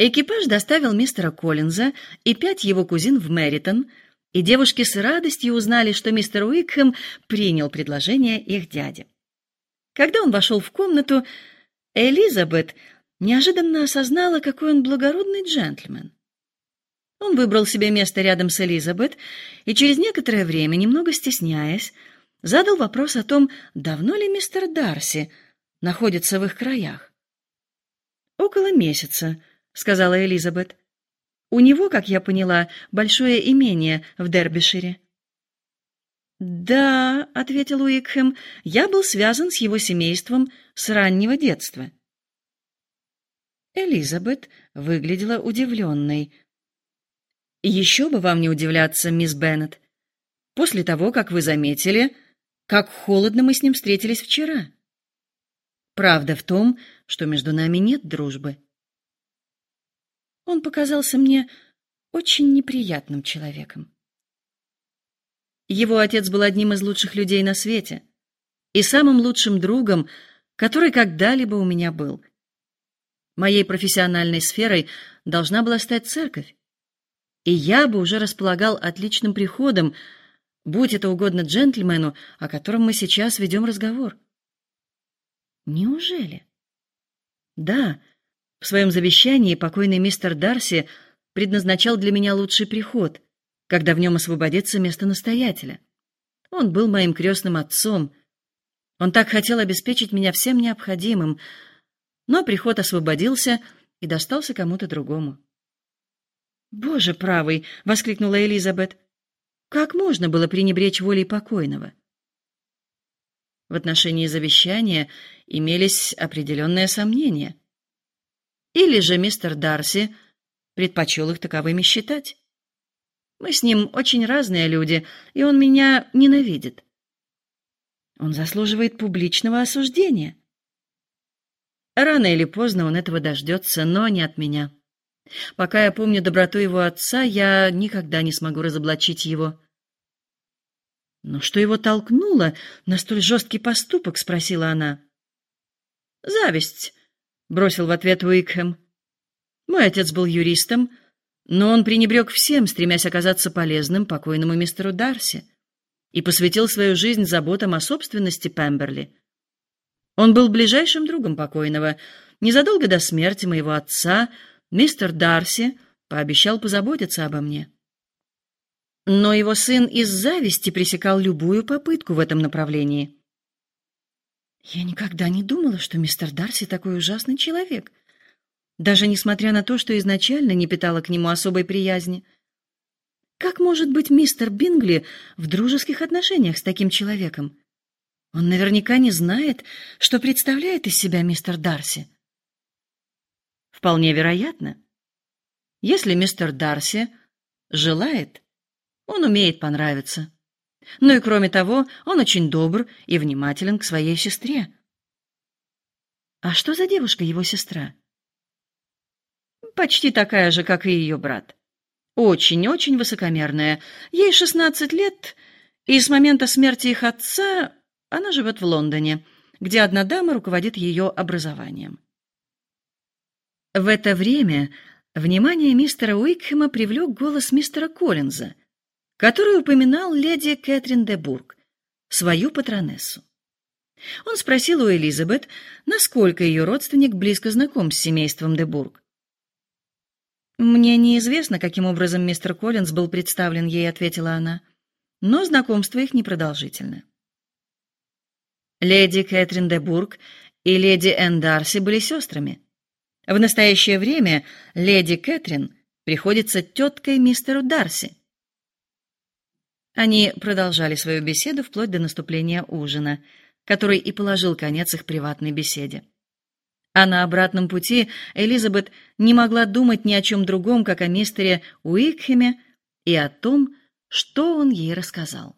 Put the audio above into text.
Экипаж доставил мистера Коллинза и пять его кузин в Мэритон, и девушки с радостью узнали, что мистер Уикхэм принял предложение их дяди. Когда он вошел в комнату, Элизабет неожиданно осознала, какой он благородный джентльмен. Он выбрал себе место рядом с Элизабет и через некоторое время, немного стесняясь, задал вопрос о том, давно ли мистер Дарси находится в их краях. «Около месяца», — сказала Элизабет. «У него, как я поняла, большое имение в Дербишире». «Да», — ответил Уикхэм, — «я был связан с его семейством с раннего детства». Элизабет выглядела удивленной. «Еще бы вам не удивляться, мисс Беннет, после того, как вы заметили, как холодно мы с ним встретились вчера. Правда в том, что между нами нет дружбы. Он показался мне очень неприятным человеком. Его отец был одним из лучших людей на свете и самым лучшим другом, который когда-либо у меня был. Моей профессиональной сферой должна была стать церковь, и я бы уже располагал отличным приходом, будь это угодно джентльмену, о котором мы сейчас ведем разговор. Неужели? Да, в своем завещании покойный мистер Дарси предназначал для меня лучший приход, когда в нем освободится место настоятеля. Он был моим крестным отцом. Он так хотел обеспечить меня всем необходимым, но приход освободился и достался кому-то другому. «Боже правый!» — воскликнула Элизабет. «Как можно было пренебречь волей покойного?» В отношении завещания имелись определенные сомнения. Или же мистер Дарси предпочел их таковыми считать. Мы с ним очень разные люди, и он меня ненавидит. Он заслуживает публичного осуждения. Рано или поздно он этого дождется, но не от меня. Пока я помню доброту его отца, я никогда не смогу разоблачить его. Но что его толкнуло на столь жесткий поступок, спросила она. Зависть, бросил в ответ Уикхэм. Мой отец был юристом, но он пренебрег всем, стремясь оказаться полезным покойному мистеру Дарси, и посвятил свою жизнь заботам о собственности Пемберли. Он был ближайшим другом покойного. Незадолго до смерти моего отца мистер Дарси пообещал позаботиться обо мне. Но его сын из зависти пресекал любую попытку в этом направлении. Я никогда не думала, что мистер Дарси такой ужасный человек, даже несмотря на то, что изначально не питала к нему особой приязни. Как может быть мистер Бингли в дружеских отношениях с таким человеком? Он наверняка не знает, что представляет из себя мистер Дарси. Вполне вероятно. Если мистер Дарси желает, он умеет понравиться. Ну и кроме того, он очень добр и внимателен к своей сестре. А что за девушка его сестра? Почти такая же, как и ее брат. Очень-очень высокомерная. Ей шестнадцать лет, и с момента смерти их отца она живет в Лондоне, где одна дама руководит ее образованием. В это время внимание мистера Уикхема привлек голос мистера Коллинза — который упоминал леди Кэтрин де Бург, свою патронессу. Он спросил у Элизабет, насколько ее родственник близко знаком с семейством де Бург. «Мне неизвестно, каким образом мистер Коллинз был представлен ей», — ответила она, — «но знакомство их непродолжительно». Леди Кэтрин де Бург и леди Энн Дарси были сестрами. В настоящее время леди Кэтрин приходится теткой мистеру Дарси, они продолжали свою беседу вплоть до наступления ужина, который и положил конец их приватной беседе. А на обратном пути Элизабет не могла думать ни о чем другом, как о мистере Уикхеме и о том, что он ей рассказал.